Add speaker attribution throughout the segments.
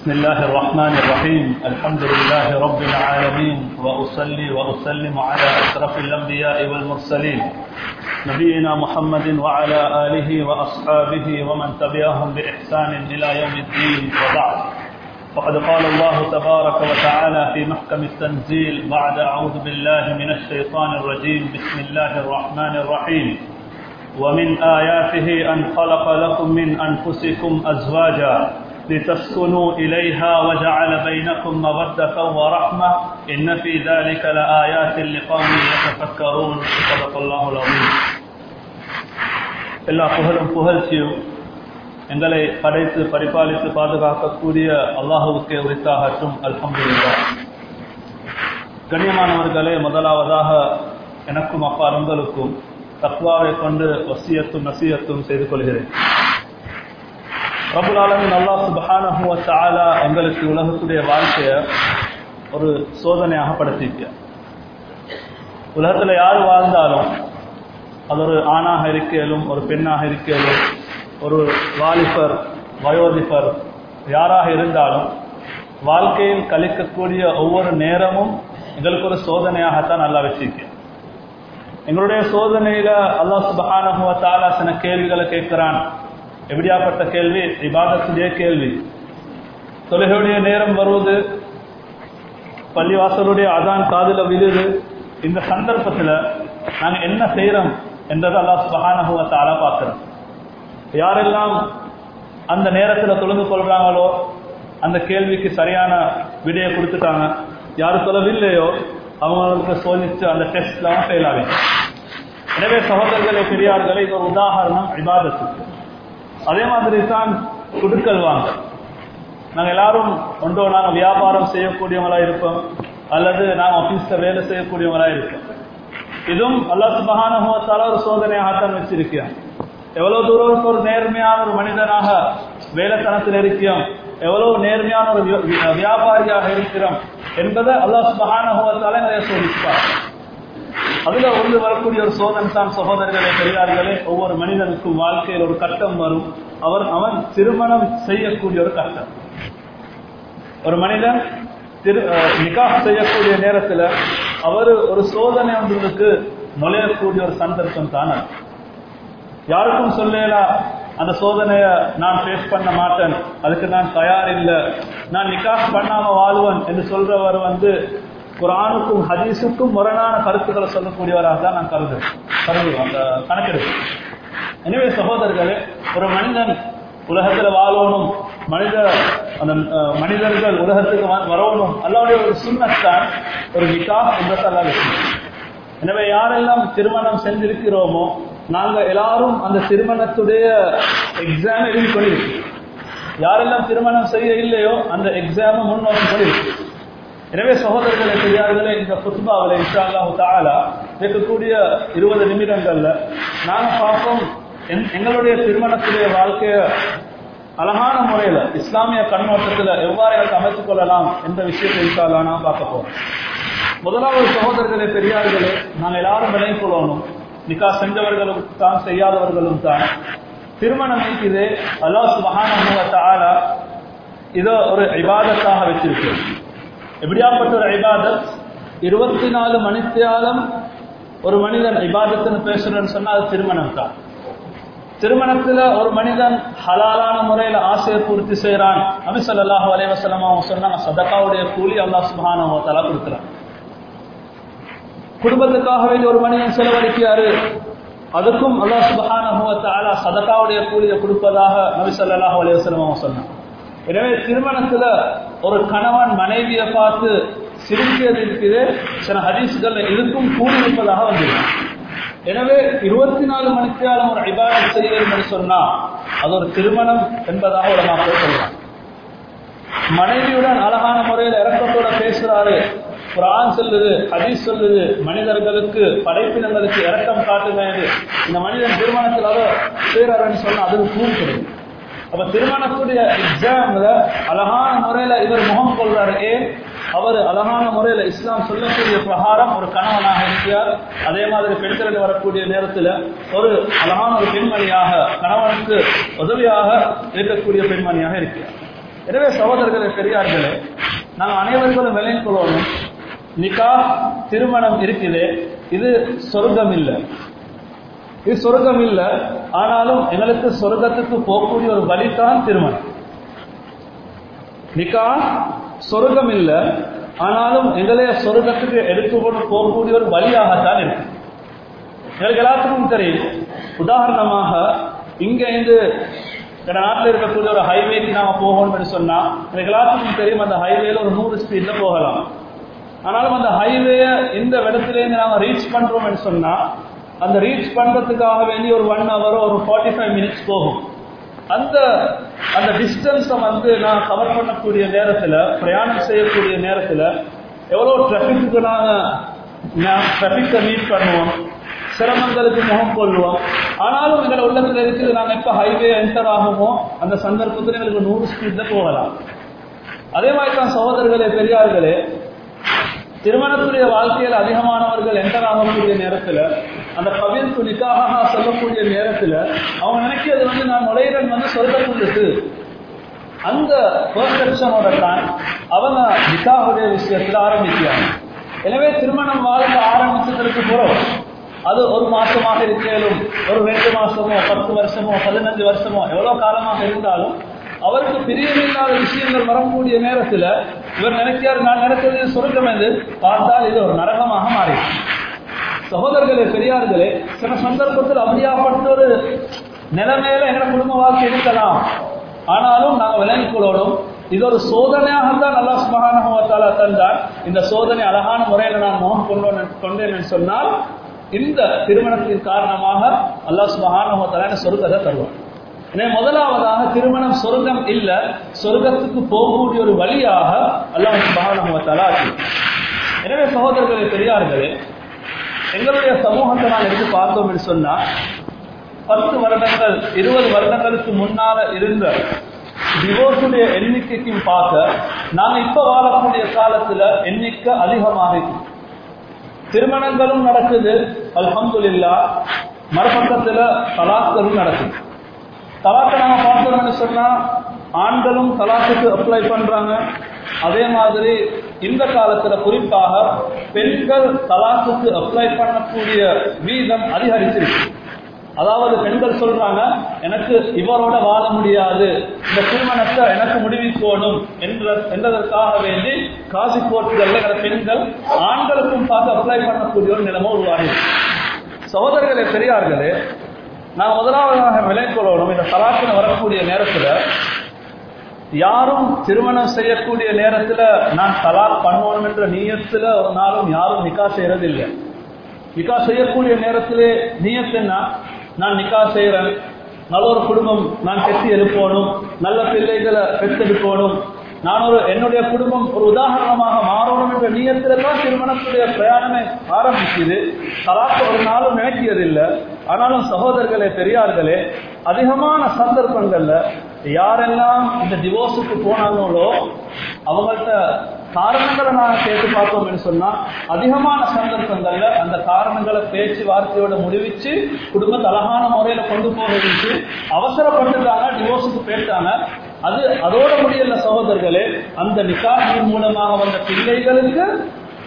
Speaker 1: بسم الله الرحمن الرحيم. الحمد لله رب العالمين. وأصلي وأسلم على أشرف الأنبياء والمرسلين. نبينا محمد وعلى آله وأصحابه ومن تبعهم بإحسان إلى يوم الدين. وبعد. فقد قال الله تبارك وتعالى في محكم التنزيل بعد أعوذ بالله من الشيطان الرجيم. بسم الله الرحمن الرحيم. ومن آياته أن خلق لكم من أنفسكم أزواجا لتسكنوا إليها وجعل بينكم مودة ورحمة إن في ذلك لآيات لقوم يتفكرون صدق الله العظيم எல்லா புகழும் புகழ்ச்சியும் எங்களை படைத்து பரிபாலித்து பாதுகாக்கக்கூடிய அல்லாஹுவுக்கே உரித்தாகட்டும் அல்ஹம்துலில்லா கண்ணியமானவர்களே முதலாவதாக எனக்கும் அப்பா அருங்களுக்கும் தத்வாவை கொண்டு வசியத்தும் நசியத்தும் செய்து கொள்கிறேன் பிரபுலாலன் ஆலமின் அல்லாஹ் சுபஹானஹு எங்களுக்கு உலகத்துடைய வாழ்க்கைய ஒரு சோதனையாக படுத்திக்க உலகத்துல யார் வாழ்ந்தாலும் அது ஒரு ஆணாக இருக்கலும் ஒரு பெண்ணாக இருக்கலும் ஒரு வாலிபர் வயோதிபர் யாராக இருந்தாலும் வாழ்க்கையில் கழிக்கக்கூடிய ஒவ்வொரு நேரமும் எங்களுக்கு ஒரு சோதனையாகத்தான் நல்லா வச்சிருக்கேன் எங்களுடைய சோதனையில அல்லாஹ் சுபகான வ சில கேள்விகளை கேட்கிறான். எப்படியாப்பட்ட கேள்வி? இபாதத்துடைய கேள்வி. தொழுகையுடைய நேரம் வருவது பள்ளிவாசலுடைய அதான் காதில் விழுது இந்த சந்தர்ப்பத்தில் நாங்கள் என்ன செய்யறோம் என்றதை அல்லா சுபஹானஹுவ தாலா பார்க்கிறோம். யாரெல்லாம் அந்த நேரத்தில் தொழுந்து கொள்றாங்களோ அந்த கேள்விக்கு சரியான விடையை கொடுத்துட்டாங்க. யார் தொலைவில்லையோ அவங்களுக்கு சோதிச்சு அந்த டெஸ்ட்லாம் ஃபெயில் ஆகும் எனவே சகோதரர்களே பெரியார்களே இது ஒரு உதாரணம் இபாதத்துக்கு. அதே மாதிரி தான் குடுக்கல் வாங்க நாங்கள் எல்லாரும் ஒன்றோ நாங்கள் வியாபாரம் செய்யக்கூடியவங்களா இருப்போம். அல்லது நாங்கள் ஆஃபீஸில் வேலை செய்யக்கூடியவங்களா இருப்போம். இதுவும் அல்லா சுபகானுவத்தால ஒரு சோதனையாகத்தான் வச்சிருக்கிறோம் எவ்வளவு தூரம் ஒரு நேர்மையான ஒரு மனிதனாக வேலைத்தனத்தில் இருக்கிறோம் எவ்வளவு நேர்மையான ஒரு வியாபாரியாக இருக்கிறோம் என்பதை அல்லா சுபகானுவத்தால நிறைய சோதிப்பார். அதுல ஒன்று வரக்கூடிய ஒரு சோதனை தான் சகோதரர்களே பெரியார்களே ஒவ்வொரு மனிதனுக்கும் வாழ்க்கையில் ஒரு கட்டம் வரும். அவர் அவன் திருமணம் செய்யக்கூடிய ஒரு கட்டம். ஒரு மனிதன் திரு நிகா செய்யக்கூடிய நேரத்துல அவர் ஒரு சோதனை ஒன்றுக்கு நுழையக்கூடிய ஒரு சந்தர்ப்பம் தானே யாருக்கும் சொல்லலாம் அந்த சோதனைய நான் ஃபேஸ் பண்ண மாட்டேன் அதுக்கு நான் தயார் இல்லை நான் நிகாஸ் பண்ணாம வாழ்வன் என்று சொல்றவர் வந்து குரானுக்கும் ஹதீஸுக்கும் முரணான கருத்துக்களை சொல்லக்கூடியவராக தான் நான் கருது கருதுவோம். அந்த கணக்கெடுப்பு. எனவே சகோதரர்களே ஒரு மனிதன் உலகத்துல வாழணும் மனித அந்த மனிதர்கள் உலகத்துக்கு வரணும் அல்லாவுடைய ஒரு சுண்ணத்தான் ஒரு நிக்கா என்றதல்ல விஷயம் எனவே யாரெல்லாம் திருமணம் செஞ்சிருக்கிறோமோ நாங்க எல்லாரும் அந்த திருமணத்துடைய எக்ஸாம் எழுதி கொண்டிருக்கோம் யாரெல்லாம் திருமணம் செய்ய இல்லையோ அந்த எக்ஸாமை முன்னோக்கி கொண்டிருக்கோம் எனவே சகோதரர்களை பெரியார்களே இந்த புத்பாவில் இன்ஷா அல்லாஹு தாலா இருக்கக்கூடிய இருபது நிமிடங்கள்ல நாங்க பார்ப்போம் எங்களுடைய திருமணத்துடைய வாழ்க்கைய அழகான முறையில இஸ்லாமிய கண்ணோட்டத்துல எவ்வாறு எனக்கு அமைத்துக் கொள்ளலாம் என்ற விஷயத்தை இன்ஷா அல்லா நான் பார்க்க போறோம். முதலாவது சகோதரர்களே பெரியார்களே நாங்க எல்லாரும் விலை கொள்ளணும். நிக்கா செஞ்சவர்களும் தான் செய்யாதவர்களும் தான். திருமணம் இது அல்லாஹ் சுபஹான தாலா இதோ ஒரு விவாதத்தாக வச்சிருக்கிறோம் எப்படியாப்பட்ட ஒரு ஐபாதத் இருபத்தி நாலு மணித்தியாலம் ஒரு மனிதன் ஐபாதத்துன்னு பேசுறேன்னு சொன்னா அது திருமணம் தான் திருமணத்துல ஒரு மனிதன் ஹலாலான முறையில ஆசையை பூர்த்தி செய்யறான் அபி சொல்லாஹு அலைவசலம் அவங்க சொன்னாங்க சதக்காவுடைய கூலி அல்லா சுபான தலா கொடுக்குறான். குடும்பத்துக்காக வேண்டி ஒரு மனிதன் செலவழிக்கிறாரு. அதுக்கும் அல்லா சுபஹான சதக்காவுடைய கூலியை கொடுப்பதாக நபி சொல்லாஹு அலைவசலம் அவங்க சொன்னாங்க எனவே திருமணத்துல ஒரு கணவன் மனைவியை பார்த்து சிரிக்கிறது இருக்குது சில ஹதீஸ்கள் இதுக்கும் கூடியிருப்பதாக இருப்பதாக எனவே இருபத்தி நாலு மணித்தியாலம் ஒரு இபாதத் செய்கிறது என்று சொன்னா அது ஒரு திருமணம் என்பதாக ஒரு மக்கள் சொல்றாங்க. மனைவியுடன் அழகான முறையில் இறக்கத்தோட பேசுறாரு. குரான் சொல்லுது ஹதீஸ் சொல்லுது மனிதர்களுக்கு படைப்பினங்களுக்கு இறக்கம் காட்டுங்க இந்த மனிதன் திருமணத்தில் அதை செய்யறாருன்னு சொன்னா அதுக்கு கூறு கிடையாது அப்ப திருமணத்துடைய எக்ஸாம்ல அழகான முறையில இவர் முகம் கொள்றாரு. ஏன் அவர் அழகான முறையில இஸ்லாம் சொல்லக்கூடிய பிரகாரம் ஒரு கணவனாக இருக்கிறார். அதே மாதிரி பெண்களுக்கு வரக்கூடிய நேரத்துல ஒரு அழகான ஒரு பெண்மணியாக கணவனுக்கு உதவியாக இருக்கக்கூடிய பெண்மணியாக இருக்கிறார். எனவே சகோதரர்களே பெரியார்களே நாங்கள் அனைவர்களும் விளைந்து கொள்ளணும் நிக்கா திருமணம் இருக்குது இது சொர்க்கம் இல்லை இது சொர்க்கம் இல்லை ஆனாலும் எங்களுக்கு சொர்க்கத்துக்கு போகக்கூடிய ஒரு வழிதான் திருமணம். நிக்கா சொர்க்கம் இல்லை ஆனாலும் எங்களைய சொர்க்கத்துக்கு எடுத்துக்கொண்டு போகக்கூடிய ஒரு வழியாகத்தான் இருக்கு. எங்களுக்கு எல்லாத்துக்கும் தெரியும். உதாரணமாக இங்க இருந்து நாட்டில் இருக்கக்கூடிய ஒரு ஹைவேக்கு நாம போகணும்னு சொன்னா எனக்கு எல்லாத்துக்கும் தெரியும் அந்த ஹைவேல ஒரு நூறு ஸ்பீட்ல போகலாம். ஆனாலும் அந்த ஹைவேய இந்த இடத்துலேருந்து நாம ரீச் பண்றோம்னு சொன்னா அந்த ரீச் பண்றதுக்காக வேண்டி ஒரு ஒன் ஹவர் ஒரு ஃபார்ட்டி ஃபைவ் மினிட்ஸ் போகும். அந்த அந்த டிஸ்டன்ஸை வந்து நான் கவர் பண்ணக்கூடிய நேரத்தில் பிரயாணம் செய்யக்கூடிய நேரத்தில் எவ்வளோ டிராஃபிக்கு நாங்கள் டிராஃபிக்கை மீட் பண்ணுவோம் சிரமங்களுக்கு முகம் கொள்வோம். ஆனாலும் எங்களை உள்ளத்தில் இருக்குது நாங்கள் எப்போ ஹைவே என்டர் ஆகுமோ அந்த சந்தர்ப்பத்தில் எங்களுக்கு நூறு ஸ்பீடில் போகலாம். அதே மாதிரி தான் சகோதரர்களே பெரியார்களே திருமணத்துடைய வாழ்க்கையில் அதிகமானவர்கள் என்டர் ஆகக்கூடிய நேரத்தில் அந்த கவின் துணிக்காக சொல்லக்கூடிய நேரத்துல அவங்க நினைக்கிறது வந்து நான் நுழையிறன் வந்து சொல்லக்கூடியது அந்த பெர்செப்ஷனோட தான் அவங்க நிக்காவுடைய விஷயத்துல ஆரம்பிக்கிறாங்க. எனவே திருமணம் வாழ்க்கை ஆரம்பிச்சதற்கு பிறகு அது ஒரு மாசமாக இருக்கலும் ஒரு ரெண்டு மாசமோ பத்து வருஷமோ பதினஞ்சு வருஷமோ எவ்வளவு காலமாக இருந்தாலும் அவருக்கு பிரியமில்லாத விஷயங்கள் வரக்கூடிய நேரத்துல இவர் நினைக்கிறார் நான் நினைக்கிறது சொர்க்கம் என்று பார்த்தால் இது ஒரு நரகமாக மாறிடுச்சு சகோதரர்களே பெரியார்களே சில சந்தர்ப்பத்தில் அப்படியாப்பட்ட ஒரு நிலைமையில எங்களை குடும்ப வாழ்க்கை இருக்கலாம். ஆனாலும் நாங்கள் விளங்கிக் கொள்ளணும் இது ஒரு சோதனையாக சோதனையாகத்தான் நல்லா சுமகானகத்தால தந்தார். இந்த சோதனை அழகான முறையில் நான் மோகம் கொண்டு கொண்டேன் சொன்னால் இந்த திருமணத்தின் காரணமாக அல்லாஹ் சுமகானகத்தால சொர்க்கத்தை தருவார். எனவே முதலாவதாக திருமணம் சொர்க்கம் இல்ல சொர்க்கத்துக்கு போகக்கூடிய ஒரு வழியாக அல்லாஹ் சுமகானகத்தால ஆக்கி. எனவே சகோதரர்களே பெரியார்களே எங்களுடைய சமூகத்தை நான் எடுத்து பார்த்தோம் என்று சொன்னா பத்து வருடங்கள் இருபது வருடங்களுக்கு முன்னால இருந்த டிவோர்ஸுடைய எண்ணிக்கைக்கும் பார்க்க நாம் இப்ப வாழக்கூடிய காலத்துல எண்ணிக்கை அதிகமாக திருமணங்களும் நடக்குது அல்ஹம்துலில்லா. மறுபக்கத்துல தலாக்களும் நடக்குது. தலாக்கை நாம பார்த்தோம்னு சொன்னா ஆண்களும் தலாக்குக்கு அப்ளை பண்றாங்க. அதே மாதிரி இந்த காலத்துல குறிப்பாக பெண்கள் தலாக்குக்கு அப்ளை பண்ணக்கூடிய வீதம் அதிகரிச்சிருக்கு. அதாவது பெண்கள் சொல்றாங்க எனக்கு இவரோட வாழ முடியாது. இந்த திருமணத்தை எனக்கு முடிவிக்கோணும் என்ற என்றதற்காக வேண்டி காசி கோர்ட்டுகள்ல பெண்கள் ஆண்களுக்கும் பார்த்து அப்ளை பண்ணக்கூடிய ஒரு நிலைமை உருவாகி சகோதரர்களே பெரியார்களே நான் முதலாவதாக விலை கொள்ளணும். இந்த தலாக்கின வரக்கூடிய நேரத்தில் யாரும் திருமணம் செய்யக்கூடிய நேரத்தில் நான் தலாக் பண்ணுவோம் என்ற நீயத்தில் ஒரு நாளும் யாரும் நிக்கா செய்யறதில்லை. நிக்கா செய்யக்கூடிய நேரத்திலே நீயத்துன்னா நான் நிக்கா செய்யறேன் நல்ல ஒரு குடும்பம் நான் கெட்டி எழுப்பணும். நல்ல பிள்ளைகளை பெற்றெடுக்கணும். நான் ஒரு என்னுடைய குடும்பம் ஒரு உதாரணமாக மாறணும் என்ற நீயத்தில் தான் திருமணத்துடைய பிரயாணமே ஆரம்பிக்குது. தலாக்கு ஒரு நாளும் நினைக்கிறதில்லை ஆனாலும் சகோதரர்களே பெரியார்களே அதிகமான சந்தர்ப்பங்கள்ல யாரெல்லாம் இந்த டிவோர்ஸுக்கு போனாங்களோ அவங்கள்ட்ட காரணங்களை நான் கேட்டு பார்த்தோம்னு சொன்னா அதிகமான சந்தர்ப்பங்கள்ல அந்த காரணங்களை பேச்சுவார்த்தையோட முடிவிச்சு குடும்பத்தை அழகான முறையில கொண்டு போக வச்சு அவசரப்பட்டுட்டாங்க டிவோர்ஸுக்கு போயிட்டாங்க. அது அதோட முடியல சகோதரர்களே அந்த நிகாசின் மூலமாக வந்த பிள்ளைகளுக்கு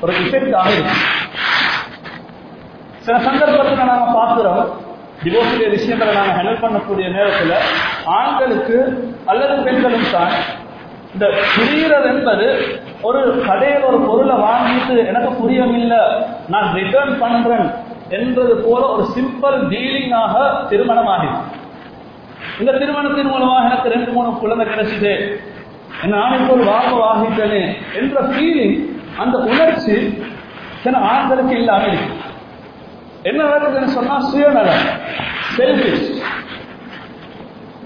Speaker 1: ஒரு இஃபெக்ட் ஆகிருக்கு சில சந்தர்ப்பத்தில் நாங்கள் பார்க்கிறோம் டிவோர்ஸுடைய விஷயங்களை நாங்கள் ஹேண்டில் பண்ணக்கூடிய நேரத்தில் ஆண்களுக்கு அல்லது பெண்களும் தான் இந்த புரிகிறது என்பது ஒரு கடையில் ஒரு பொருளை வாங்கிட்டு எனக்கு புரியவில்லை நான் ரிட்டர்ன் பண்றேன் என்பது போல ஒரு சிம்பிள் டீலிங்காக திருமணம் ஆகிருக்கு இந்த திருமணத்தின் மூலமாக எனக்கு ரெண்டு மூணு குழந்தை கிடைச்சிது. நான் இப்போ ஒரு வாக்கு வாகிட்டேனே என்ற ஃபீலிங் அந்த உணர்ச்சி சில ஆண்களுக்கு இல்லாமல் இருக்கு. என்ன நடக்குதுன்னு சொன்னா சுயநலம். செல்ஃபிஷ்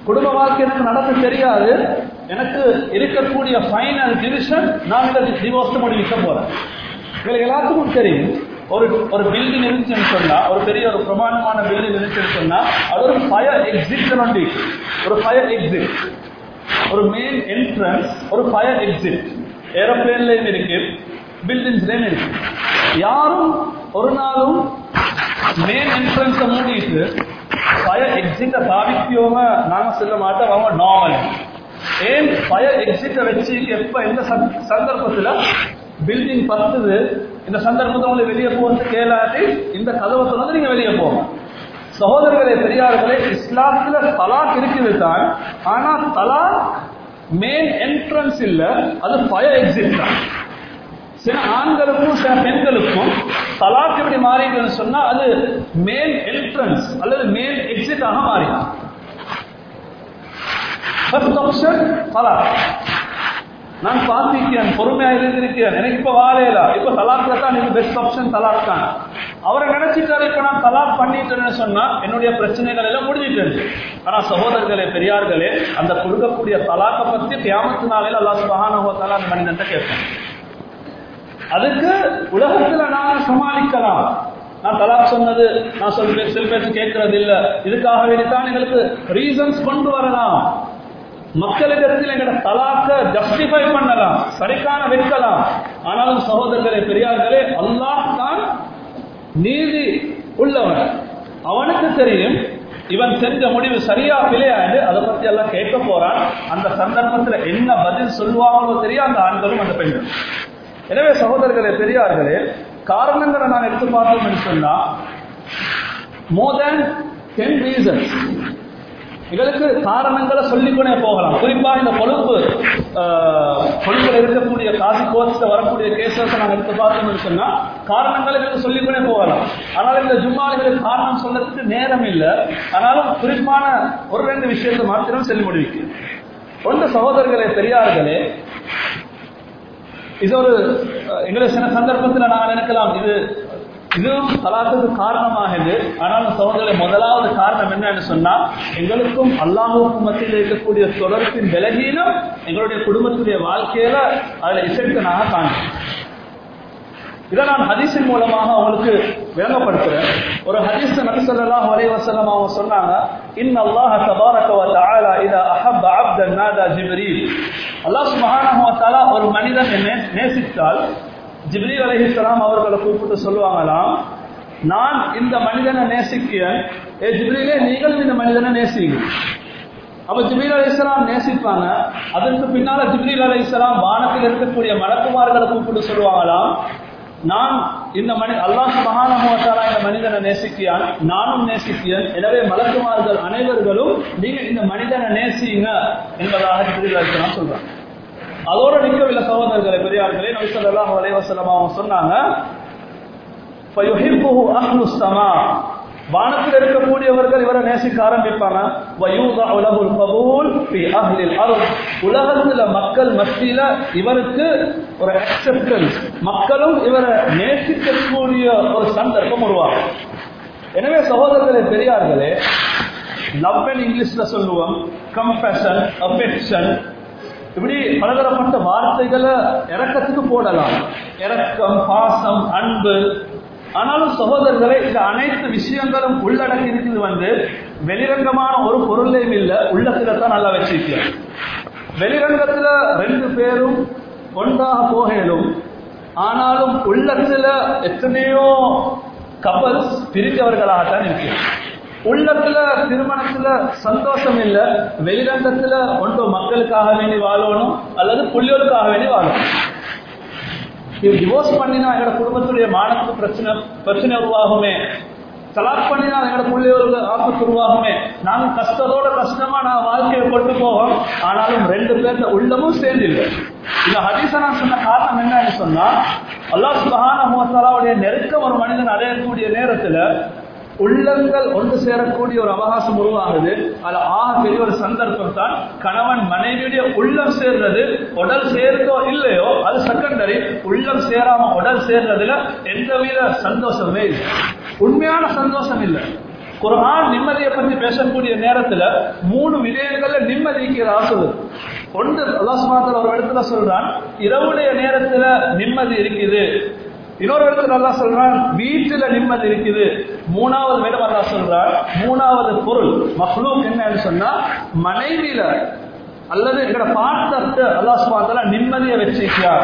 Speaker 1: குடும்ப வாழ்க்கை எனக்கு நடக்க தெரியாது. எனக்கு இருக்கக்கூடிய ஃபைனல் டிவிஷன் நான் இந்த டிவோர்ஸ் முடிவிக்க போறேன். இவங்க எல்லாத்துக்கும் தெரியும். ஒரு ஒரு பில்டிங் இருந்துச்சுன்னு சொன்னா ஒரு பெரிய ஒரு பிரமாண்டமான பில்டிங் இருந்துச்சுன்னு சொன்னா அது ஒரு ஃபயர் எக்ஸிட் ஒண்டி ஒரு ஃபயர் எக்ஸிட் ஒரு மெயின் என்ட்ரன்ஸ் ஒரு ஃபயர் எக்ஸிட் ஏரோப்ளேன்லயும் இருக்கு. பில்டிங்ஸ்லயும் இருக்கு. யாரும் ஒரு நாளும் மெயின் என்ட்ரன்ஸை மூடிட்டு ஃபயர் எக்ஸிட்டை பாவிக்கோம நாங்க செல்ல மாட்டோம் அவங்க நார்மல் ஏன் ஃபயர் எக்ஸிட்டை வச்சு எப்ப எந்த சந்த- சந்தர்ப்பத்துல பில்டிங் பத்துது இந்த சந்தர்ப்பத்தை உங்களுக்கு வெளியே போகிறது கேளாட்டி இந்த கதவை தொடர்ந்து நீங்க வெளியே போங்க. சகோதரர்களே பெரியார்களே இஸ்லாத்துல தலாக் இருக்குது தான் ஆனா தலாக் மெயின் என்ட்ரன்ஸ் இல்ல அது ஃபயர் எக்ஸிட் தான். சில ஆண்களுக்கும் சில பெண்களுக்கும் தலாக் எப்படி மாறிடுன்னு சொன்னா அது மேல் என்ட்ரன்ஸ் அல்லது மேல் எக்ஸிட்டாக மாறிடும். ஃபர்ஸ்ட் ஆப்ஷன் தலாக். நான் பார்த்திருக்கிறேன் பொறுமையா இருந்திருக்கிறேன் எனக்கு இப்ப வாழையில இப்ப தலாக்ல தான் எனக்கு பெஸ்ட் ஆப்ஷன் தலாக் தான். அவரை நினைச்சிட்டாரு இப்ப நான் தலாக் பண்ணிட்டேன்னு சொன்னா என்னுடைய பிரச்சனைகள் எல்லாம் முடிஞ்சிட்டு ஆனா சகோதரர்களே பெரியார்களே அந்த கொடுக்கக்கூடிய தலாக்கை பத்தி கியாமத்து நாளையில அல்லாஹ் சுபஹானஹு தலா அந்த மனிதன் கேட்பேன். அதுக்கு உலகத்துல நான் சமாளிக்கலாம். நான் தலாக் சொன்னது நான் சொல் சில பேருக்கு கேட்கறது இல்ல இதுக்காக வேண்டித்தான் எங்களுக்கு ரீசன்ஸ் கொண்டு வரலாம். மக்களிடத்தில் எங்களோட தலாக்க ஜஸ்டிஃபை பண்ணலாம் சரிக்கான வைக்கலாம் ஆனாலும் சகோதரர்களே பெரியார்களே அல்லாஹ் தான் நீதி உள்ளவன். அவனுக்கு தெரியும் இவன் செஞ்ச முடிவு சரியா பிழையாண்டு அதை பத்தி எல்லாம் கேட்க போறான். அந்த சந்தர்ப்பத்துல என்ன பதில் சொல்லுவாங்களோ தெரியும் அந்த ஆண்களும் அந்த பெண்களும். எனவே சகோதரர்களே பெரியார்களே காரணங்களை நான் எடுத்து பார்த்தோம் என்று சொன்னா மோர் தேன் டென் ரீசன்ஸ் எங்களுக்கு காரணங்களை சொல்லிக்கொண்டே போகலாம். குறிப்பா இந்த கொழுப்பு கொழுப்பில் இருக்கக்கூடிய காசி கோர்ட்ஸ்ல வரக்கூடிய கேசஸ் நாங்கள் எடுத்து பார்த்தோம்னு சொன்னா காரணங்களை எங்களுக்கு சொல்லிக்கொண்டே போகலாம். ஆனால் இந்த ஜும்மாளுகளுக்கு காரணம் சொல்றதுக்கு நேரம் இல்லை. ஆனாலும் குறிப்பான ஒரு ரெண்டு விஷயத்தை மாத்திரம் சொல்லி முடிவிக்கு ஒன்று சகோதரர்களே பெரியார்களே இது ஒரு அஹ், எங்களை சில சந்தர்ப்பத்தில் நாங்கள் நினைக்கலாம். இது இதுவும் தலாத்துக்கு காரணமாகுது ஆனாலும் சகோதரர்களை முதலாவது காரணம் என்னன்னு சொன்னா எங்களுக்கும் அல்லாஹுக்கும் மத்தியில் இருக்கக்கூடிய தொடர்பின் விலகீனம் எங்களுடைய குடும்பத்துடைய வாழ்க்கையில அதுல இசைக்கு நாங்கள் காணும் இதை நான் ஹதீஸின் மூலமாக அவங்களுக்கு விளங்கப்படுத்துறேன். ஒரு ஹதீஸ் நபிசல்லாஹ் ஸல்லல்லாஹு அலைஹி வஸல்லம் அவங்க சொன்னாங்க இன் அல்லாஹ் தபாரக வ தஆலா இதா அஹப்ப அப்தன் நாதா ஜிப்ரீல். அல்லாஹ் சுப்ஹானஹு வ தஆலா ஒரு மனிதன் என்னை நேசித்தால் ஜிப்ரீல் அலைஹிஸ்ஸலாம் அவர்களை கூப்பிட்டு சொல்லுவாங்களாம் நான் இந்த மனிதனை நேசிக்கிறேன். ஏ ஜிப்ரீலே நீங்கள் இந்த மனிதனை நேசிங்க அப்ப ஜிப்ரீல் இஸ்லாம் நேசிப்பாங்க. அதற்கு பின்னால ஜிப்ரீல் இஸ்லாம் வானத்தில் இருக்கக்கூடிய மலக்குமார்களை கூப்பிட்டு சொல்லுவாங்களாம் நான் இந்த மனி அல்லாஹ் சுபஹானஹு இந்த மனிதனை நேசிக்கிறான் நானும் நேசிக்கிறேன். எனவே மலக்குமார்கள் அனைவர்களும் நீங்க இந்த மனிதனை நேசிங்க என்பதாக ஜிப்ரீல் அலைஹிஸ்ஸலாம் சொல்றாங்க. அதோட நிற்கவில்லை சகோதரர்களை பெரியார்களே நபி ஸல்லல்லாஹு அலைஹி அவங்க சொன்னாங்க வானத்தில் இருக்கக்கூடியவர்கள் இவரை நேசிக்க ஆரம்பிப்பாங்க உலகத்துல மக்கள் மத்தியில இவருக்கு ஒரு அக்செப்டன்ஸ் மக்களும் இவரை நேசிக்கக்கூடிய ஒரு சந்தர்ப்பம் உருவாகும். எனவே சகோதரர்களே பெரியார்களே லவ் அண்ட் இங்கிலீஷ்ல சொல்லுவோம். கம்பேஷன் அஃபெக்ஷன் இப்படி பலதரப்பட்ட வார்த்தைகளை இறக்கத்துக்கு போடலாம். இறக்கம் பாசம் அன்பு ஆனாலும் சகோதரர்களே இந்த அனைத்து விஷயங்களும் உள்ளடக்கி இருக்குது வந்து வெளிரங்கமான ஒரு பொருளையும் இல்லை உள்ளத்துல தான் நல்லா வச்சிருக்கேன் வெளிரங்கத்துல ரெண்டு பேரும் ஒன்றாக போகலும் ஆனாலும் உள்ளத்துல எத்தனையோ கப்பல்ஸ் பிரிந்தவர்களாகத்தான் இருக்கிறோம் உள்ளத்துல திருமணத்துல சந்தோஷம் இல்ல வெளிரங்கத்துல ஒன்று மக்களுக்காக வேண்டி வாழணும் அல்லது புள்ளியோருக்காக வேண்டி வாழணும். டிவோர்ஸ் பண்ணினா எங்களோட குடும்பத்துடைய மானத்துக்கு பிரச்சனை பிரச்சனை உருவாகுமே. தலாக் பண்ணினா எங்களோட பிள்ளையோருக்கு ஆபத்து உருவாகுமே. நாங்கள் கஷ்டத்தோட கஷ்டமா நான் வாழ்க்கையை கொண்டு போவோம். ஆனாலும் ரெண்டு பேர்த்த உள்ளமும் சேர்ந்தில்லை. இந்த ஹதீஸ நான் சொன்ன காரணம் என்னன்னு சொன்னா அல்லாஹ் சுபஹானஹு வ நெருக்கம் ஒரு மனிதன் அடையக்கூடிய நேரத்துல உள்ளங்கள் ஒன்று சேரக்கூடிய ஒரு அவகாசம் உருவாகுது. அது ஆக பெரிய ஒரு சந்தர்ப்பம் தான். கணவன் மனைவியுடைய உள்ளம் சேர்றது உடல் சேர்ந்தோ இல்லையோ அது செகண்டரி உள்ளம் சேராம உடல் சேர்றதுல எந்தவித சந்தோஷமே இல்லை. உண்மையான சந்தோஷம் இல்லை. குரான் நிம்மதியை பற்றி பேசக்கூடிய நேரத்துல மூணு விடயங்கள்ல நிம்மதிக்கு சொல்லுது ஒன்று அல்லாஹ் சுப்ஹானஹு ஒரு இடத்துல சொல்றான் இரவுடைய நேரத்துல நிம்மதி இருக்குது. இன்னொரு இடத்துல நல்லா சொல்றான் வீட்டுல நிம்மதி இருக்குது. மூணாவது மேடம் அல்லா சொல்றான் மூணாவது பொருள் மஹ்லூக் என்னன்னு சொன்னா மனைவியில அல்லது எங்கட பாட்டத்தை அல்லாஹ் சுபாத்தல நிம்மதியை வச்சிருக்கிறார்.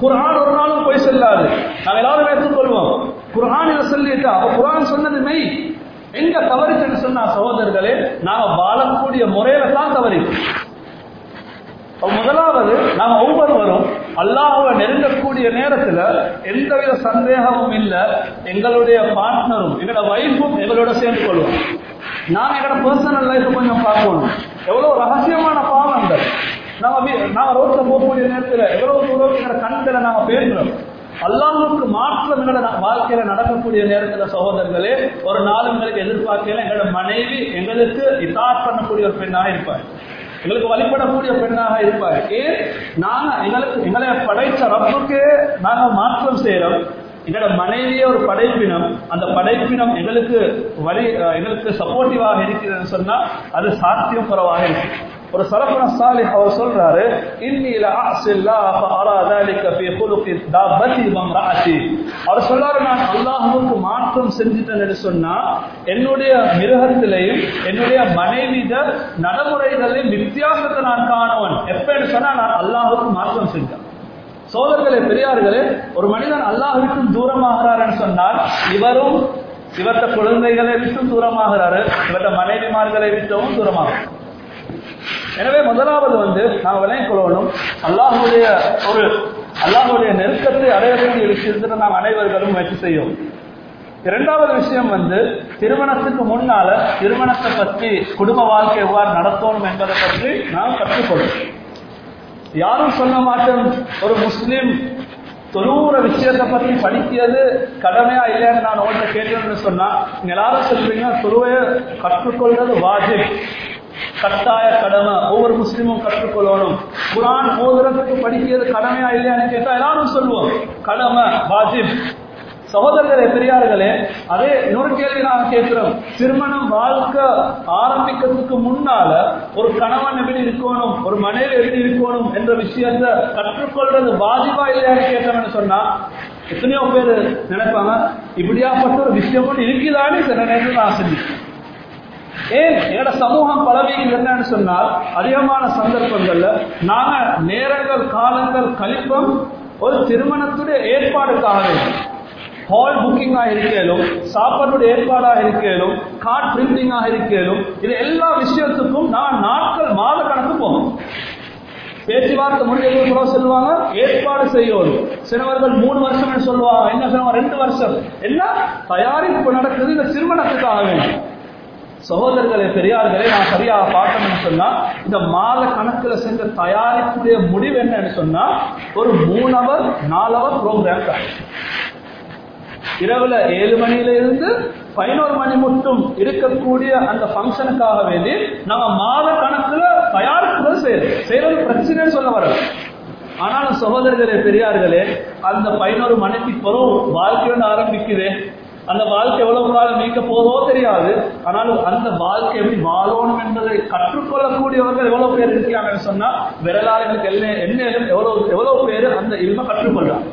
Speaker 1: குரான் ஒரு நாளும் போய் செல்லாது. நாங்க எல்லாரும் ஏற்றுக்கொள்வோம். குரான் இதை சொல்லிட்டா அப்ப குரான் சொன்னது மெய். எங்க தவறுச்சுன்னு சொன்னா சகோதரர்களே நாம வாழக்கூடிய முறையில தான் தவறி. முதலாவது நாம ஒவ்வொருவரும் அல்லாஹுவை நெருங்கக்கூடிய நேரத்துல எந்தவித சந்தேகமும் இல்லை. எங்களுடைய பார்ட்னரும் எங்களோட வைஃபும் எங்களோட சேர்ந்து கொள்வோம் நாம் எங்களோட பர்சனல் லைஃப் கொஞ்சம் பார்க்கணும். எவ்வளவு ரகசியமான பாவங்கள். நாம நாம ரோட்ல போகக்கூடிய நேரத்துல எவ்வளவு தூரம் எங்களோட கண்களை நாம பேசுறோம் அல்லாவுக்கு மாற்றம் எங்களோட வாழ்க்கையில நடக்கக்கூடிய நேரத்துல சகோதரர்களே ஒரு நாள் எங்களுக்கு எதிர்பார்க்கல எங்களோட மனைவி எங்களுக்கு இதாட் பண்ணக்கூடிய ஒரு பெண்ணா இருப்பார் எங்களுக்கு வழிபடக்கூடிய பெண்ணாக இருப்பார். ஏன்? நாங்க எங்களுக்கு எங்களை படைத்த ரப்புக்கு நாங்க மாற்றம் செய்யறோம் எங்களோட மனைவியே ஒரு படைப்பினம். அந்த படைப்பினம் எங்களுக்கு வழி எங்களுக்கு சப்போர்ட்டிவாக இருக்கிறதுன்னு சொன்னா அது சாத்தியம் குறைவாக இருக்கு ஒரு சரபன சாலி அவர் சொல்றாரு இன்னில அசில்லா அராதாலிக்க பி குலுக்கி தாபதி மம்ராசி அவர் சொல்றாரு நான் அல்லாஹுவுக்கு மாற்றம் செஞ்சுட்டேன்னு சொன்னா என்னுடைய மிருகத்திலையும் என்னுடைய மனைவித நடைமுறைகளையும் வித்தியாசத்தை நான் காணவன். எப்பன்னு சொன்னா நான் அல்லாஹுக்கு மாற்றம் செஞ்சேன். சோதர்களே பெரியார்களே ஒரு மனிதன் அல்லாஹுக்கும் தூரமாகிறார்னு சொன்னால் இவரும் இவர்த்த குழந்தைகளை விட்டும் தூரமாகிறாரு இவர்த்த மனைவிமார்களை விட்டவும் தூரமாகும் எனவே முதலாவது வந்து நாம் விளங்கிக் கொள்ளணும். அல்லாஹுடைய ஒரு அல்லாஹுடைய நெருக்கத்தை அடையக்கூடிய விஷயத்துல நாம் அனைவர்களும் முயற்சி செய்யும். இரண்டாவது விஷயம் வந்து திருமணத்துக்கு முன்னால திருமணத்தை பற்றி குடும்ப வாழ்க்கை எவ்வாறு நடத்தணும் என்பதை பற்றி நாம் கற்றுக்கொள்ளும். யாரும் சொல்ல மாட்டோம் ஒரு முஸ்லீம் தொழுவுற விஷயத்தை பத்தி படிக்கிறது கடமையா இல்லைன்னு நான் உங்கள்கிட்ட கேட்டேன்னு சொன்னா எல்லாரும் சொல்றீங்க தொழுவைய கற்றுக்கொள்றது வாஜிப். கட்டாய கடமை. ஒவ்வொரு முஸ்லீமும் கற்றுக்கொள்ளணும். குரான் ஓதுறதுக்கு படிக்கிறது கடமையா இல்லையான்னு கேட்டா எல்லாரும் சொல்லுவோம். கடமை வாஜிப். சகோதரர்களே பெரியார்களே அதே இன்னொரு கேள்வி நான் கேட்கிறோம். திருமணம் வாழ்க்கை ஆரம்பிக்கிறதுக்கு முன்னால ஒரு கணவன் எப்படி இருக்கணும் ஒரு மனைவி எப்படி இருக்கணும் என்ற விஷயத்தை கற்றுக்கொள்றது பாதிப்பா இல்லையான்னு கேட்கணும்னு சொன்னா எத்தனையோ பேர் நினைப்பாங்க இப்படியாப்பட்ட ஒரு விஷயம் இருக்குதான்னு சில நேரத்தில் நான் ஏன்? எங்களோட சமூகம் பலவீனம் என்னன்னு சொன்னால் அதிகமான சந்தர்ப்பங்கள்ல நாங்க நேரங்கள் காலங்கள் கழிப்போம் ஒரு திருமணத்துடைய ஏற்பாடுக்காக ஹால் புக்கிங்காக இருக்கலும் சாப்பாட்டுடைய ஏற்பாடாக இருக்கலும் கார்ட் பிரிண்டிங்காக இருக்கலும் இது எல்லா விஷயத்துக்கும் நான் நாட்கள் மாத கணக்கு போகும். பேச்சுவார்த்தை முடிஞ்சது கூட சொல்லுவாங்க ஏற்பாடு செய்யணும் சிலவர்கள் மூணு வருஷம் சொல்லுவாங்க என்ன சொல்லுவாங்க? ரெண்டு வருஷம். என்ன? தயாரிப்பு நடக்குது இந்த திருமணத்துக்காக வேண்டும் சகோதரர்களே பெரியார்களே நான் சரியாக பார்த்தோம்னு சொன்னா இந்த மாத கணக்குல செஞ்ச தயாரிப்புடைய முடிவு என்னன்னு சொன்னா ஒரு மூணு அவர் நாலு அவர் ப்ரோக்ராம் இரவுல ஏழு மணியில இருந்து பதினோரு மணி மட்டும் இருக்கக்கூடிய அந்த ஃபங்க்ஷனுக்காக வேண்டி நம்ம மாத கணக்குல தயாரிப்புகள் செய்யறது. செய்யறது பிரச்சனைன்னு சொல்ல வரல. ஆனாலும் சகோதரர்களே பெரியார்களே அந்த பதினோரு மணிக்கு பிறகு வாழ்க்கையோட ஆரம்பிக்குது. அந்த வாழ்க்கை எவ்வளவு காலம் நீக்க போதோ தெரியாது. ஆனாலும் அந்த வாழ்க்கை எப்படி வாழணும் என்பதை கற்றுக்கொள்ளக்கூடியவர்கள் எவ்வளவு பேர் இருக்கிறாங்கன்னு சொன்னா விரலாளர்களுக்கு என்ன என்ன எவ்வளவு எவ்வளவு பேர் அந்த இல்ம கற்றுக்கொள்றாங்க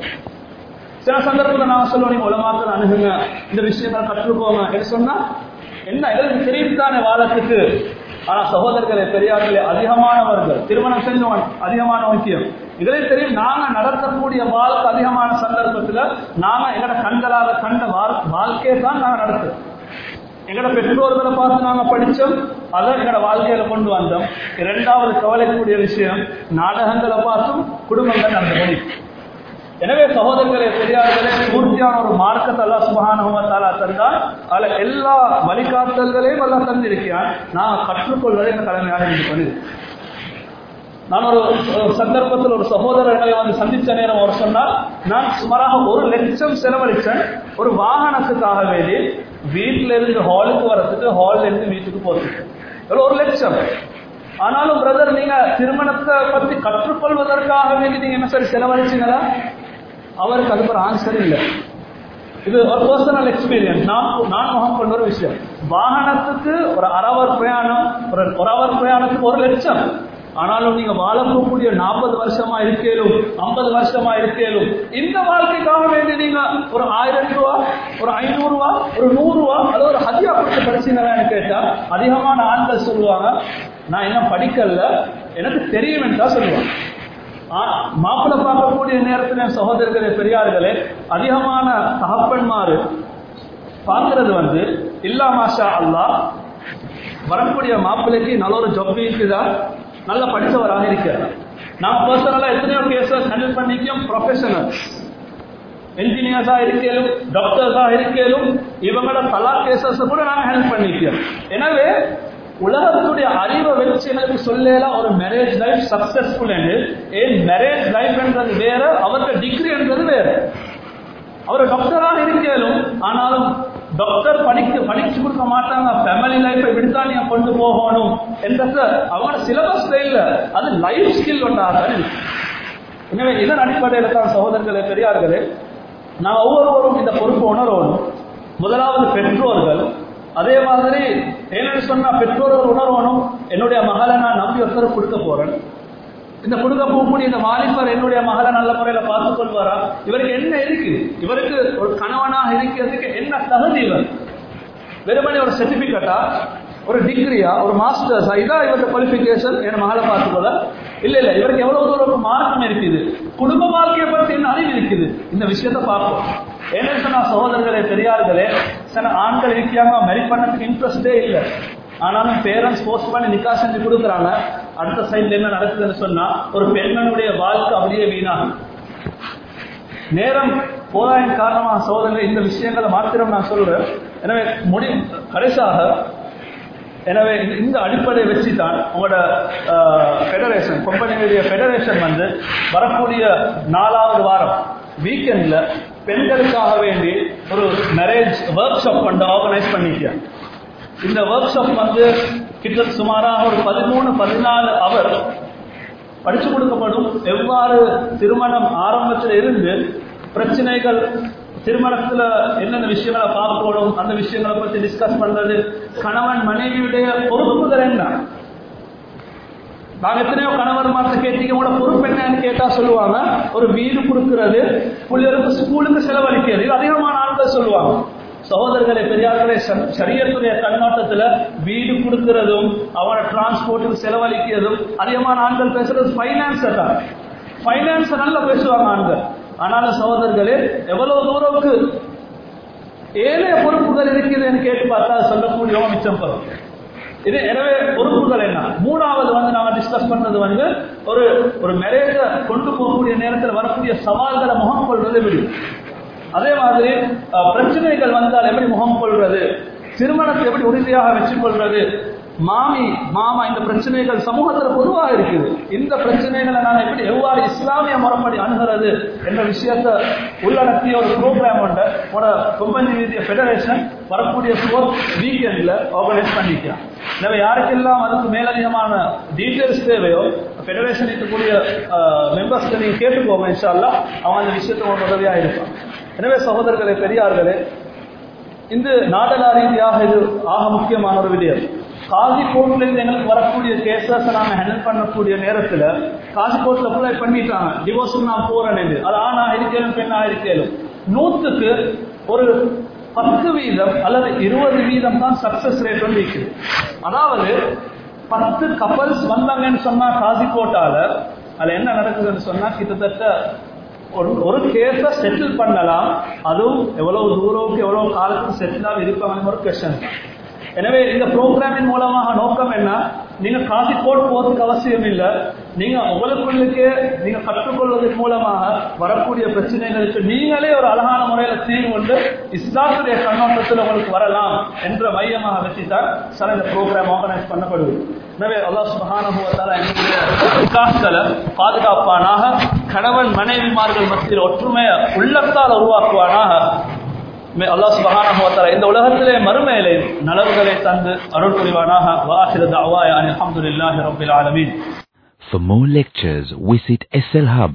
Speaker 1: சில சந்தர்ப்பத்தில் நான் சொல்லுவேன் நீங்க உலமாக்கள் அணுகுங்க இந்த விஷயங்களை கற்றுக்கோங்க என்று சொன்னா என்ன எங்களுக்கு தெரியும் தானே வாழத்துக்கு ஆனா சகோதரர்களே பெரியார்களே அதிகமானவர்கள் திருமணம் செஞ்சவன் அதிகமான முக்கியம். இதிலே தெரியும் நாங்க நடத்தக்கூடிய வாழ்க்கை அதிகமான சந்தர்ப்பத்துல நாங்க எங்கட கண்களால கண்ட வாழ்க்கையை தான் நாங்க நடத்துறோம். எங்கட பெற்றோர்களை பார்த்து நாங்க படிச்சோம் அதை எங்கட வாழ்க்கையில கொண்டு வந்தோம். இரண்டாவது கவலைக்கூடிய விஷயம் நாடகங்களை பார்த்தும் குடும்பங்கள் நடந்தபடி எனவே சகோதரர்களே பெரியார்களே பூர்த்தியான ஒரு மார்க்கத்தை அல்லா சுபகானுவத்தாலா தந்தால் அதுல எல்லா வழிகாட்டல்களையும் எல்லாம் தந்திருக்கிறான். நான் கற்றுக்கொள்வதை எங்க தலைமையாக இருந்து பண்ணுது. நான் ஒரு சந்தர்ப்பத்தில் ஒரு சகோதரர்களை வந்து சந்திச்ச நேரம் அவர் சொன்னார் நான் சுமாராக ஒரு லட்சம் செலவழிச்சேன். ஒரு வாகனத்துக்காக வேண்டி வீட்டில இருந்து ஹாலுக்கு வரத்துக்கு ஹால்ல இருந்து வீட்டுக்கு போறதுக்கு. எவ்வளோ ஒரு லட்சம். ஆனாலும் பிரதர் நீங்க திருமணத்தை பத்தி கற்றுக்கொள்வதற்காக வேண்டி நீங்க என்ன சரி செலவழிச்சீங்களா? அவருக்கு அதுக்கு ஒரு ஆன்சர் இல்லை. இது ஒரு பர்சனல் எக்ஸ்பீரியன்ஸ் நான் நான் முகம் கொண்ட ஒரு விஷயம். வாகனத்துக்கு ஒரு அரவர் பிரயாணம் ஒரு ஒரு அவர் பிரயாணத்துக்கு ஒரு லட்சம். ஆனாலும் நீங்க வாழக்கூடிய நாற்பது வருஷமா இருக்கேலும் ஐம்பது வருஷமா இருக்கேலும் இந்த வாழ்க்கைக்காக வேண்டி நீங்க ஒரு ஆயிரம் ரூபா ஒரு ஐநூறு ரூபா ஒரு நூறு ரூபா அது ஒரு ஹதியா கொடுத்து படிச்சீங்களான்னு கேட்டா அதிகமான ஆண்கள் சொல்லுவாங்க நான் என்ன படிக்கல. எனக்கு தெரியும் தான் சொல்லுவாங்க. மாப்பிள்ளை பார்க்கக்கூடிய நேரத்தில் என் சகோதரர்களே பெரியார்களே அதிகமான தகப்பன்மாரு பார்க்கறது வந்து இல்லா மாஷா அல்லா வரக்கூடிய மாப்பிள்ளைக்கு நல்ல ஒரு ஜொப் இருக்குதா? நல்ல படித்தவராக இருக்கிறார். நான் பர்சனலா எத்தனையோ கேசஸ் ஹேண்டில் பண்ணிக்கும் ப்ரொஃபஷனல் என்ஜினியர்ஸா இருக்கலும் டாக்டர்ஸா இருக்கலும் இவங்களோட பலா கேசஸ் கூட நாங்க ஹேண்டில் பண்ணிக்கிறோம் எனவே உலகத்துடைய அறிவை வச்சு எனக்கு சொல்லலாம் ஒரு மேரேஜ் லைஃப் சக்சஸ்ஃபுல் ஏன் மேரேஜ் லைஃப் என்றது வேற அவருடைய டிகிரி என்றது வேற. அவர் டாக்டராக இருக்கலும் ஆனாலும் டாக்டர் படிக்க படிச்சு கொடுக்க மாட்டாங்க. ஃபேமிலி லைஃபை இப்படித்தான் நீங்க கொண்டு போகணும். என்றது அவங்க சிலபஸ்ல இல்ல. அது லைஃப் ஸ்கில் ஒன்றாக எனவே இதன் அடிப்படையில் தான் சகோதரர்களே பெரியார்களே நான் ஒவ்வொருவரும் இந்த பொறுப்பு உணரணும் முதலாவது பெற்றோர்கள். அதே மாதிரி என்னன்னு சொன்னா பெற்றோர்கள் உணர்வனும் என்னுடைய மகளை நான் நம்பி ஒருத்தர் கொடுக்க போறேன். இந்த கொடுக்க போகக்கூடிய இந்த வாலிபர் என்னுடைய மகளை நல்ல முறையில பார்த்துக் கொள்வாரா? இவருக்கு என்ன இருக்கு? இவருக்கு ஒரு கணவனாக இருக்கிறதுக்கு என்ன தகுதி இவர்? வெறுமனே ஒரு சர்டிபிகேட்டா ஒரு டிகிரியா ஒரு மாஸ்டர்ஸா இதான் இவருடைய குவாலிபிகேஷன் என் மகளை பார்த்துக்கொள்ள இல்ல இல்ல இவருக்கு எவ்வளவு தூரம் மார்க்கம் இருக்குது? குடும்ப வாழ்க்கையை பற்றி என்ன அறிவு இருக்குது? இந்த விஷயத்த பார்ப்போம். என்ன சொன்னா சகோதரர்களே பெரியார்களே சில ஆண்கள் இருக்கியாங்க மெரிட் பண்ணதுக்கு இன்ட்ரெஸ்டே இல்லை. ஆனாலும் பேரண்ட்ஸ் போஸ்ட் பண்ணி நிக்கா செஞ்சு கொடுக்குறாங்க. அடுத்த சைட்ல என்ன நடக்குதுன்னு சொன்னா ஒரு பெண்மனுடைய வாழ்க்கை அப்படியே வீணாகும். நேரம் போதாயின் காரணமாக சோதனை இந்த விஷயங்களை மாத்திரம் நான் சொல்றேன். எனவே முடி கடைசாக எனவே இந்த அடிப்படையை வச்சு தான் உங்களோட ஃபெடரேஷன் கம்பெனியுடைய ஃபெடரேஷன் வந்து வரக்கூடிய நாலாவது வாரம் வீக்கெண்ட்ல பெண்களுக்காக வேண்டி ஒரு மேரேஜ் ஒர்க் ஷாப் பண்ண ஆர்கனைஸ் பண்ணிக்க இந்த ஒர்க் ஷாப் வந்து கிட்ட சுமாராக ஒரு பதிமூணு பதினாலு அவர் படிச்சு கொடுக்கப்படும். எவ்வாறு திருமணம் ஆரம்பத்தில் இருந்து பிரச்சனைகள் திருமணத்துல என்னென்ன விஷயங்களை பார்க்கணும் அந்த விஷயங்களை பத்தி டிஸ்கஸ் பண்றது கணவன் மனைவியுடைய பொறுப்புகள் என்ன? நாங்க எத்தனையோ கணவர் மாத்த கேட்டீங்க கூட பொறுப்பு என்னன்னு கேட்டா சொல்லுவாங்க. ஒரு வீடு கொடுக்கறது பிள்ளைகளுக்கு ஸ்கூலுக்கு செலவழிக்கிறது அதிகமான ஆட்கள் சொல்லுவாங்க. சகோதரர்களை பெரியார்களே சரியத்துடைய கண்ணோட்டத்துல வீடு கொடுக்கிறதும் அவனோட டிரான்ஸ்போர்ட்டுக்கு செலவழிக்கிறதும் அதிகமான ஆண்கள் பேசுறது பைனான்ஸ் தான். பைனான்ஸ் நல்லா பேசுவாங்க ஆண்கள். ஆனாலும் சகோதரர்களே எவ்வளவு தூரவுக்கு ஏழை பொறுப்புகள் இருக்குதுன்னு கேட்டு பார்த்தா சொல்லக்கூடிய மிச்சம் பெறும் இது எனவே பொறுப்புகள் என்ன? மூணாவது வந்து நாம டிஸ்கஸ் பண்றது வந்து ஒரு ஒரு மேரேஜ கொண்டு போகக்கூடிய நேரத்தில் வரக்கூடிய சவால்களை முகம் கொள்வது விடும் அதே மாதிரி பிரச்சனைகள் வந்தால் எப்படி முகம் கொள்வது? திருமணத்தை எப்படி உறுதியாக வச்சுக் கொள்வது மாமி மாமா இந்த பிரச்சனைகள் சமூகத்தில் பொதுவாக இருக்குது. இந்த பிரச்சனைகளை நான் எப்படி எவ்வாறு இஸ்லாமிய முறைப்படி அணுகிறது என்ற விஷயத்தை உள்ளடக்கிய ஒரு ப்ரோக்ராம் உண்டு. ஒரு கொம்பஞ்சி வீதிய ஃபெடரேஷன் வரக்கூடிய ஃபோர்த் வீக்கெண்ட்ல ஆர்கனைஸ் பண்ணிக்கலாம் எனவே யாருக்கெல்லாம் அதுக்கு மேலதிகமான டீட்டெயில்ஸ் தேவையோ ஃபெடரேஷன் இருக்கக்கூடிய மெம்பர்ஸ்க்கு நீங்க கேட்டுக்கோங்க இன்ஷால்லா அவங்க அந்த விஷயத்துக்கு உதவியாக இருப்பாங்க. எனவே சகோதரர்களே பெரியார்களே இந்த நாடக ரீதியாக இது ஆக முக்கியமான ஒரு விடயம். காசி கோர்ட்ல இருந்து எங்களுக்கு வரக்கூடிய கேசஸ் நாங்க ஹேண்டில் பண்ணக்கூடிய நேரத்தில் காசி கோர்ட்ல அப்ளை பண்ணிட்டாங்க. டிவோர்ஸ் நான் போறேன் அது ஆணா இருக்கலும் பெண்ணா இருக்கலும் நூத்துக்கு ஒரு பத்து வீதம் அல்லது இருபது வீதம் தான் சக்சஸ் ரேட் வந்து இருக்குது அதாவது பத்து கப்பல்ஸ் வந்தாங்கன்னு சொன்னா காசி கோட்டால அதுல என்ன நடக்குதுன்னு சொன்னா கிட்டத்தட்ட ஒரு ஒரு கேஸை செட்டில் பண்ணலாம். அதுவும் எவ்வளவு தூரவுக்கு எவ்வளவு காலத்துக்கு செட்டில் ஆக இருப்பாங்க ஒரு கொஸ்டன் எனவே இந்த ப்ரோக்ராமின் மூலமாக நோக்கம் என்ன? நீங்க காசி போட்டு போறதுக்கு அவசியம் இல்லை. நீங்க உங்களுக்குள்ளுக்கே நீங்க கற்றுக்கொள்வதன் மூலமாக வரக்கூடிய பிரச்சனைகளுக்கு நீங்களே ஒரு அழகான முறையில தீர்வு கொண்டு இஸ்லாத்துடைய கண்ணோட்டத்தில் உங்களுக்கு வரலாம் என்ற மையமாக வச்சுதான் சார் இந்த ப்ரோக்ராம் ஆர்கனைஸ் பண்ணப்படுது. எனவே அல்லா சுபகானுபவத்தால எங்களுடைய விகாசங்களை பாதுகாப்பானாக கணவன் மனைவிமார்கள் மத்தியில் ஒற்றுமையை உள்ளத்தால் உருவாக்குவானாக அல்லாஹ் சுபஹானஹு வ தஆலா இந்த உலகத்திலே மறுமையிலே நலவுகளை தந்து அருள் புரிவானாக வாஹிர தஅவாயா அல்ஹம்துலில்லாஹி ரப்பில் ஆலமீன்
Speaker 2: For more lectures, visit slhub